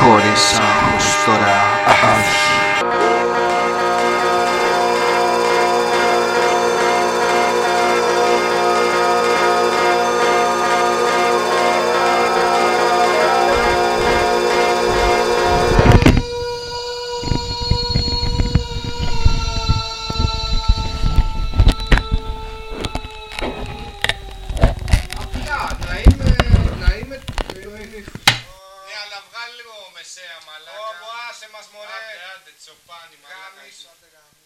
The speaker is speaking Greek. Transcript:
χωρίς άγχος τώρα λίγο μεσαία μαλάκα. Ω, άσε μας μωρέ. Άντε, άντε, τσοπάνι μαλάκα. Γάμισο, άντε γάμισο.